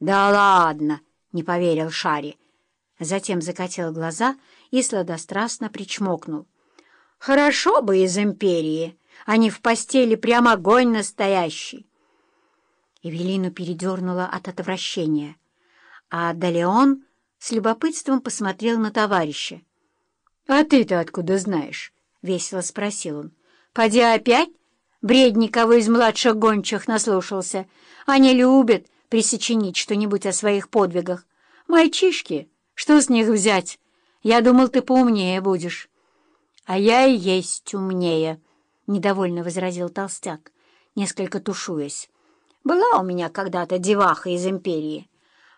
«Да ладно!» — не поверил Шари. Затем закатил глаза и сладострастно причмокнул. «Хорошо бы из империи, а не в постели прям огонь настоящий!» Эвелину передернула от отвращения, а Далеон с любопытством посмотрел на товарища. «А ты-то откуда знаешь?» — весело спросил он. «Поди опять? Бредни кого из младших гончих наслушался. Они любят присочинить что-нибудь о своих подвигах. Мальчишки, что с них взять? Я думал, ты поумнее будешь». «А я и есть умнее», — недовольно возразил толстяк, несколько тушуясь. «Была у меня когда-то деваха из империи.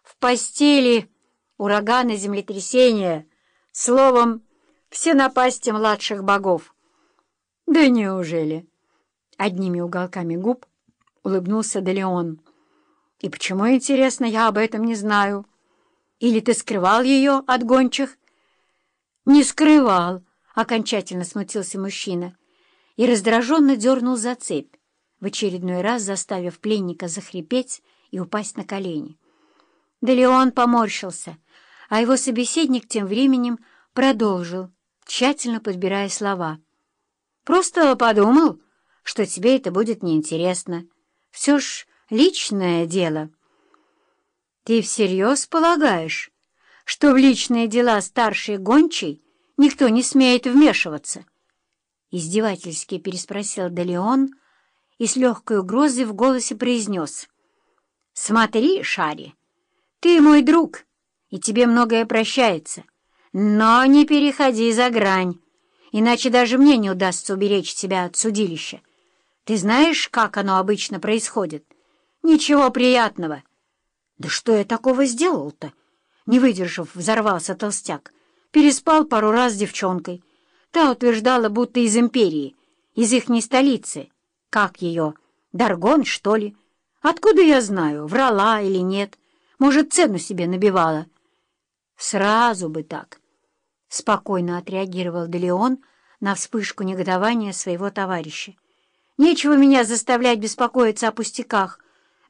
В постели ураганы, землетрясения, словом, все напасти младших богов». «Да неужели?» Одними уголками губ улыбнулся Делеон. «И почему, интересно, я об этом не знаю? Или ты скрывал ее от гончих?» «Не скрывал», — окончательно смутился мужчина и раздраженно дернул за цепь, в очередной раз заставив пленника захрипеть и упасть на колени. Да Леон поморщился, а его собеседник тем временем продолжил, тщательно подбирая слова. «Просто подумал, что тебе это будет неинтересно. Все ж личное дело. Ты всерьез полагаешь, что в личные дела старшей гончей никто не смеет вмешиваться? Издевательски переспросил Далеон и с легкой угрозой в голосе произнес. «Смотри, Шари, ты мой друг, и тебе многое прощается, но не переходи за грань, иначе даже мне не удастся уберечь тебя от судилища. Ты знаешь, как оно обычно происходит?» Ничего приятного. Да что я такого сделал-то? Не выдержав, взорвался толстяк. Переспал пару раз с девчонкой. Та утверждала, будто из империи, из ихней столицы. Как ее? Даргон, что ли? Откуда я знаю, врала или нет? Может, цену себе набивала? Сразу бы так. Спокойно отреагировал Делеон на вспышку негодования своего товарища. Нечего меня заставлять беспокоиться о пустяках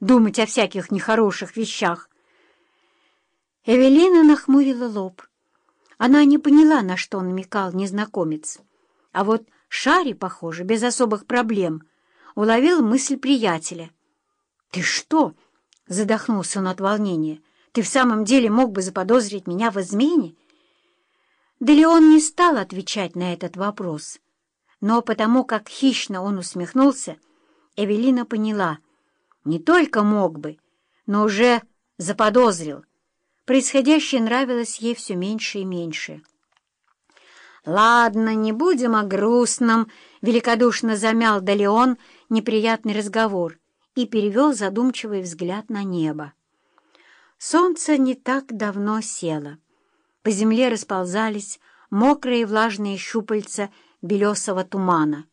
думать о всяких нехороших вещах. Эвелина нахмурила лоб. Она не поняла, на что намекал незнакомец. А вот Шари, похоже, без особых проблем, уловил мысль приятеля. «Ты что?» — задохнулся он от волнения. «Ты в самом деле мог бы заподозрить меня в измене?» Да Леон не стал отвечать на этот вопрос. Но потому как хищно он усмехнулся, Эвелина поняла — не только мог бы, но уже заподозрил. Происходящее нравилось ей все меньше и меньше. «Ладно, не будем о грустном», — великодушно замял Далеон неприятный разговор и перевел задумчивый взгляд на небо. Солнце не так давно село. По земле расползались мокрые влажные щупальца белесого тумана.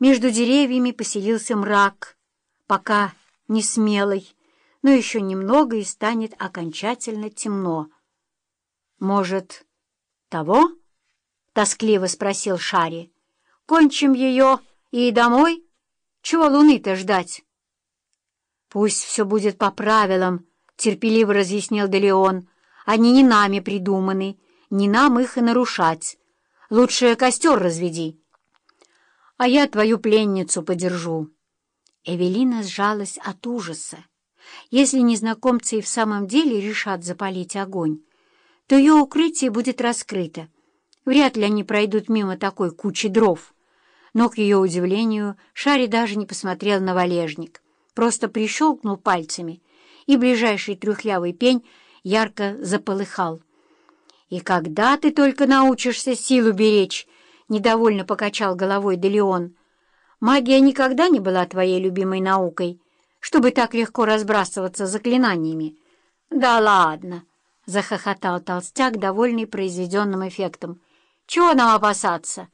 Между деревьями поселился мрак, пока не смелый, но еще немного и станет окончательно темно. «Может, того?» — тоскливо спросил Шари. «Кончим ее и домой? Чего луны-то ждать?» «Пусть все будет по правилам», — терпеливо разъяснил Делеон. «Они не нами придуманы, не нам их и нарушать. Лучше костер разведи, а я твою пленницу подержу». Эвелина сжалась от ужаса. Если незнакомцы и в самом деле решат запалить огонь, то ее укрытие будет раскрыто. Вряд ли они пройдут мимо такой кучи дров. Но, к ее удивлению, Шари даже не посмотрел на валежник, просто прищелкнул пальцами, и ближайший трюхлявый пень ярко заполыхал. «И когда ты только научишься силу беречь?» — недовольно покачал головой Делеон — Магия никогда не была твоей любимой наукой, чтобы так легко разбрасываться заклинаниями. — Да ладно, — захохотал толстяк, довольный произведенным эффектом. — Чего нам опасаться?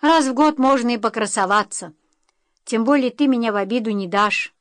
Раз в год можно и покрасоваться. Тем более ты меня в обиду не дашь.